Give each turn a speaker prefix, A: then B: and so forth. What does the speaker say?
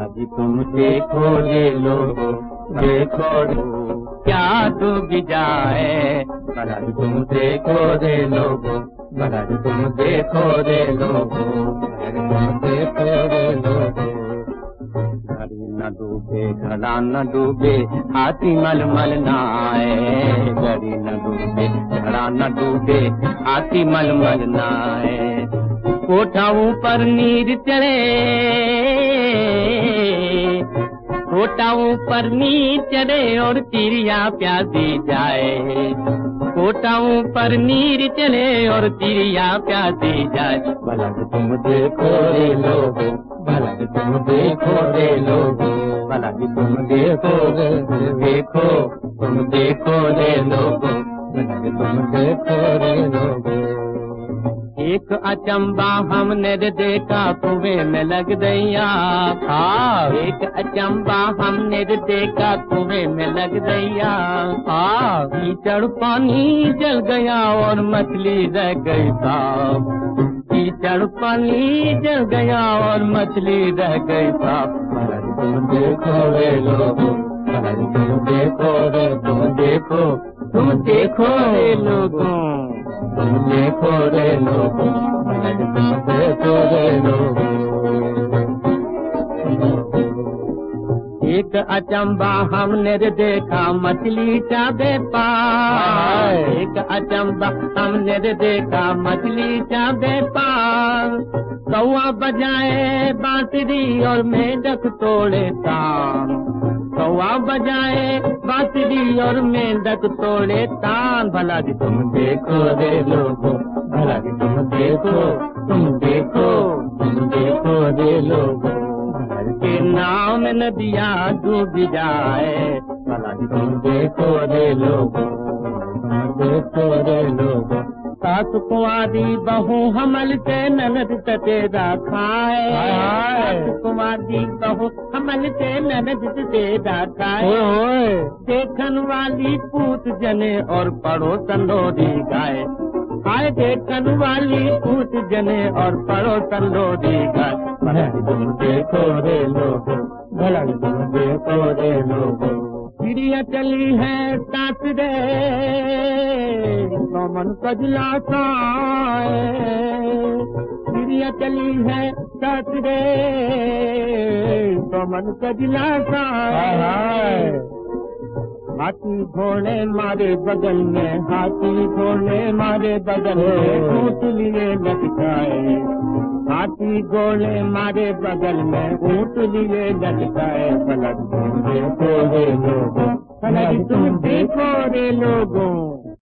A: जी तुम देखो रे लोगो, देखो क्या डूब जाए। जी तुम देखो रे लोगो जी तुम देखो दे लोगो। देखो लोगो। न डूबे, घड़ा न डूबे, हाथी मल मल नाए। घड़ी न डूबे, घड़ा न डूबे, हाथी मल मल नाए। कोठाऊं पर नीर चढ़े। कोटाऊं पर नीर चढ़े और चिड़िया प्यासी जाए। कोटाऊं पर नीर चले और चिड़िया प्यासी जाए। भला तुम देखो रे लोगो भला तुम देखो रे लोगो भला तुम देखो देखो, तुम देखो रे लोगो भला तुम देखो रे लोगो। एक अचंबा हमने देखा कुएँ में लग गया हाँ एक अचंबा हमने देखा कुएँ में लग गया हाँ कीचड़ पानी जल गया और मछली रह गई साफ़ कीचड़ पानी जल गया और मछली रह गई तुम देखो रे लोगो देखो तुम देखो तुम देखो रे लोगों। तुम देखो रे लोगो। एक अचंबा हमने देखा मछली का व्यापार। एक अचंबा हमने देखा मछली का व्यापार। कौआ बजाए बांसुरी और मेढक तोड़े तान कौआ बजाए, बांसुरी और मेढक तोड़े, तान भला जी तुम देखो रे लोगो, भला जी तुम देखो तुम देखो तुम देखो रे लोगो। के नाम नदिया डूब जाए, भला जी तुम देखो रे लोगो देखो रे लोगो। सास कुमारी बहू हमल से ननद सतेरा खाए सास कुमारी बहू हमल से ननद सतेरा खाए देखन वाली पूत जने और पड़ोसन लोरी गाए। आए देखन वाली पूत जने और पड़ोसन लोरी गाए। तुम देखो रे लोगो भला तुम देखो रे लोगो। चिड़िया चली है साथ रे। मन कजला चिड़िया चली है साथ रे मन कजला हाथी घोड़े मारे बगल में हाथी घोड़े मारे बगल में ऊँट लिए लटकाए। हाथी घोड़े मारे बगल में ऊँट लिए लटकाए। पलट रे लोगों पलट तुम देखो रे लोगों।